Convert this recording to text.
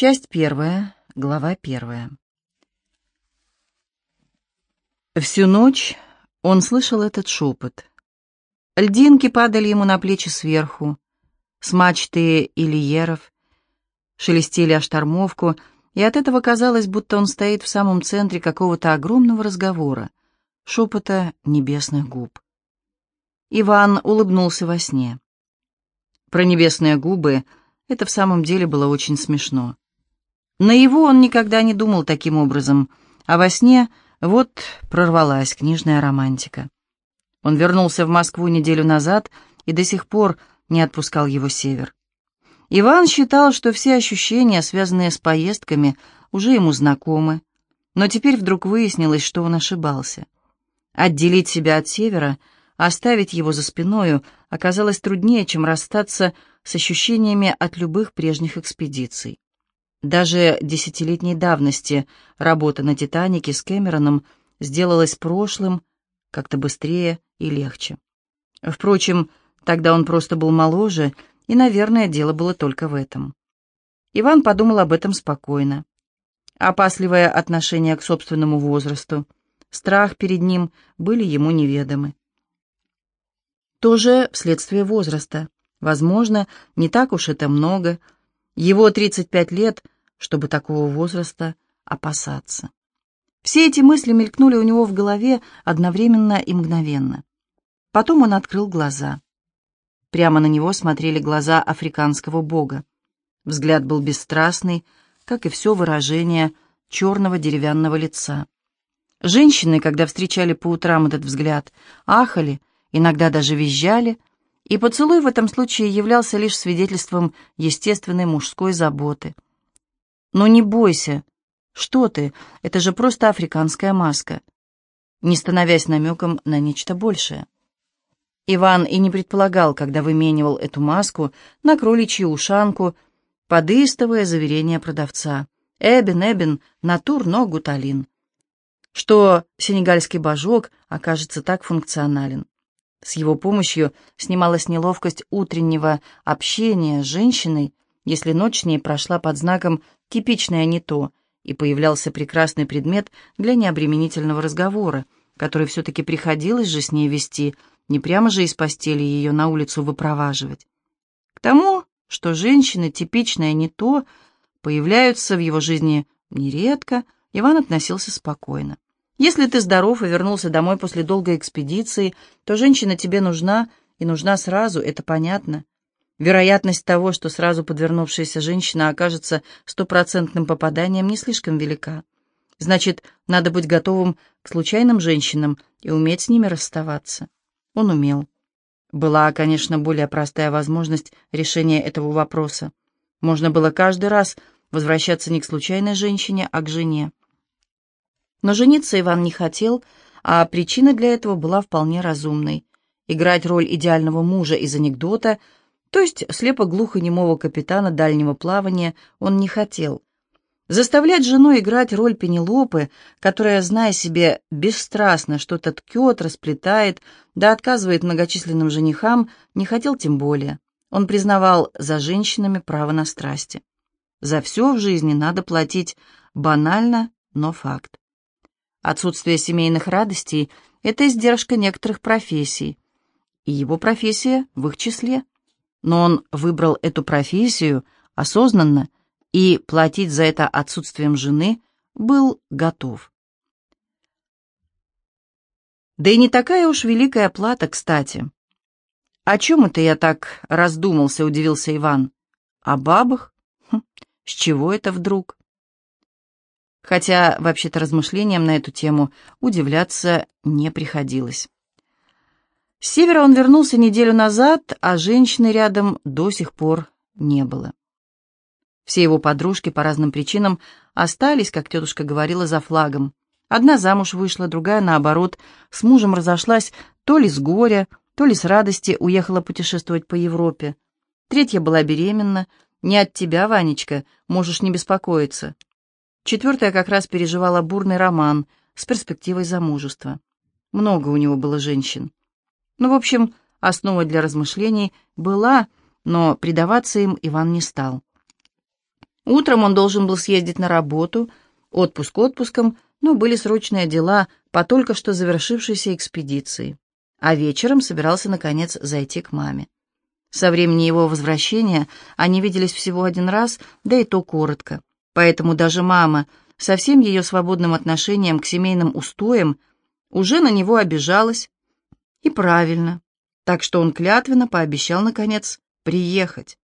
Часть первая, глава первая. Всю ночь он слышал этот шепот. Льдинки падали ему на плечи сверху, с мачты Ильеров, шелестели о штормовку, и от этого казалось, будто он стоит в самом центре какого-то огромного разговора, шепота небесных губ. Иван улыбнулся во сне. Про небесные губы это в самом деле было очень смешно. На его он никогда не думал таким образом, а во сне вот прорвалась книжная романтика. Он вернулся в Москву неделю назад и до сих пор не отпускал его север. Иван считал, что все ощущения, связанные с поездками, уже ему знакомы, но теперь вдруг выяснилось, что он ошибался. Отделить себя от севера, оставить его за спиною, оказалось труднее, чем расстаться с ощущениями от любых прежних экспедиций. Даже десятилетней давности работа на «Титанике» с Кэмероном сделалась прошлым как-то быстрее и легче. Впрочем, тогда он просто был моложе, и, наверное, дело было только в этом. Иван подумал об этом спокойно. Опасливое отношение к собственному возрасту, страх перед ним были ему неведомы. Тоже вследствие возраста. Возможно, не так уж это много. Его 35 лет, чтобы такого возраста опасаться. Все эти мысли мелькнули у него в голове одновременно и мгновенно. Потом он открыл глаза. Прямо на него смотрели глаза африканского бога. Взгляд был бесстрастный, как и все выражение черного деревянного лица. Женщины, когда встречали по утрам этот взгляд, ахали, иногда даже визжали, и поцелуй в этом случае являлся лишь свидетельством естественной мужской заботы. «Но не бойся. Что ты? Это же просто африканская маска», не становясь намеком на нечто большее. Иван и не предполагал, когда выменивал эту маску на кроличью ушанку, подыстовое заверение продавца. «Эбен, Эбен, натур, но гуталин». Что сенегальский божок окажется так функционален. С его помощью снималась неловкость утреннего общения с женщиной, если ночь с ней прошла под знаком «типичное не то», и появлялся прекрасный предмет для необременительного разговора, который все-таки приходилось же с ней вести, не прямо же из постели ее на улицу выпроваживать. К тому, что женщины типичное не то, появляются в его жизни нередко, Иван относился спокойно. Если ты здоров и вернулся домой после долгой экспедиции, то женщина тебе нужна, и нужна сразу, это понятно. Вероятность того, что сразу подвернувшаяся женщина окажется стопроцентным попаданием, не слишком велика. Значит, надо быть готовым к случайным женщинам и уметь с ними расставаться. Он умел. Была, конечно, более простая возможность решения этого вопроса. Можно было каждый раз возвращаться не к случайной женщине, а к жене. Но жениться Иван не хотел, а причина для этого была вполне разумной. Играть роль идеального мужа из анекдота, то есть слепо-глухонемого капитана дальнего плавания, он не хотел. Заставлять жену играть роль Пенелопы, которая, зная себе, бесстрастно что-то ткет, расплетает, да отказывает многочисленным женихам, не хотел тем более. Он признавал за женщинами право на страсти. За все в жизни надо платить банально, но факт. Отсутствие семейных радостей — это издержка некоторых профессий, и его профессия в их числе. Но он выбрал эту профессию осознанно и платить за это отсутствием жены был готов. Да и не такая уж великая плата, кстати. «О чем это я так раздумался?» — удивился Иван. «О бабах? Хм, с чего это вдруг?» Хотя вообще-то размышлениям на эту тему удивляться не приходилось. С севера он вернулся неделю назад, а женщины рядом до сих пор не было. Все его подружки по разным причинам остались, как тетушка говорила, за флагом. Одна замуж вышла, другая, наоборот, с мужем разошлась то ли с горя, то ли с радости уехала путешествовать по Европе. Третья была беременна. «Не от тебя, Ванечка, можешь не беспокоиться. Четвертая как раз переживала бурный роман с перспективой замужества. Много у него было женщин. Ну, в общем, основа для размышлений была, но предаваться им Иван не стал. Утром он должен был съездить на работу, отпуск отпуском, но были срочные дела по только что завершившейся экспедиции. А вечером собирался, наконец, зайти к маме. Со времени его возвращения они виделись всего один раз, да и то коротко. Поэтому даже мама, со всем ее свободным отношением к семейным устоям, уже на него обижалась. И правильно. Так что он клятвенно пообещал, наконец, приехать.